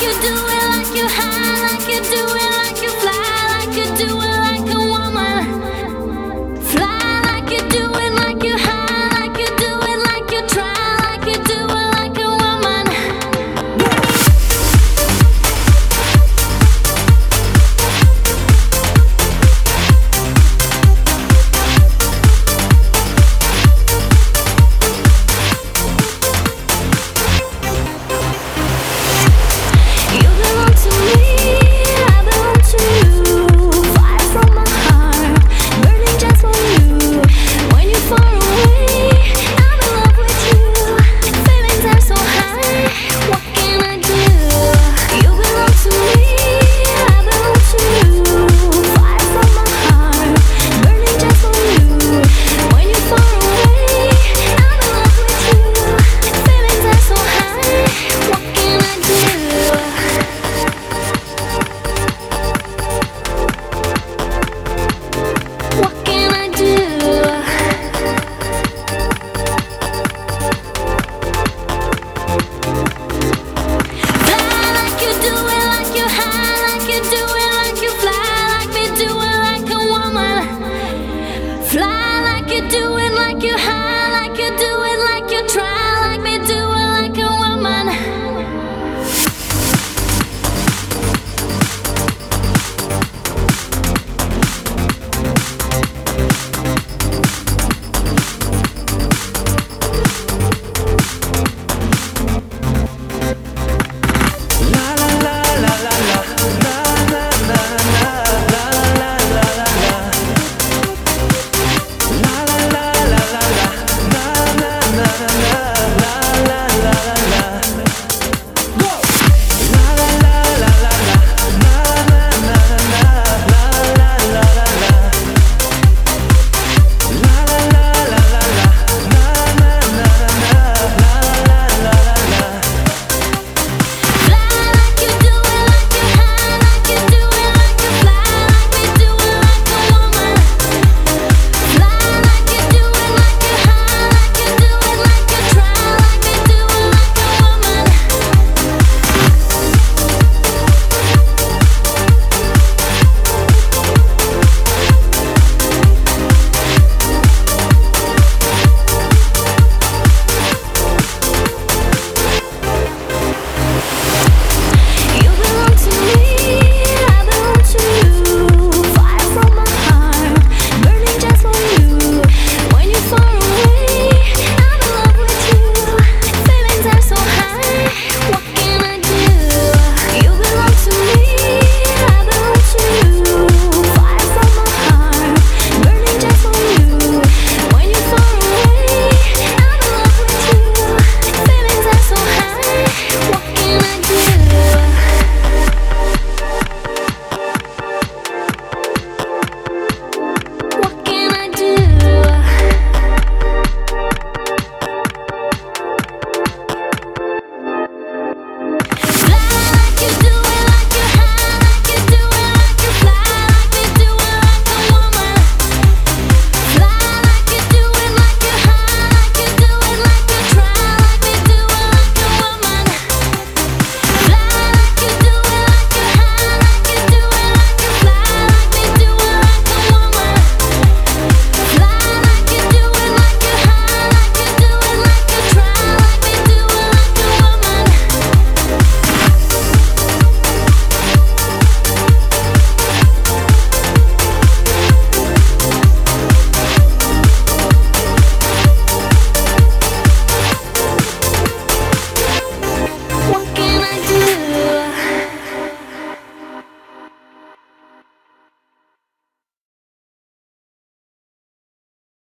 you do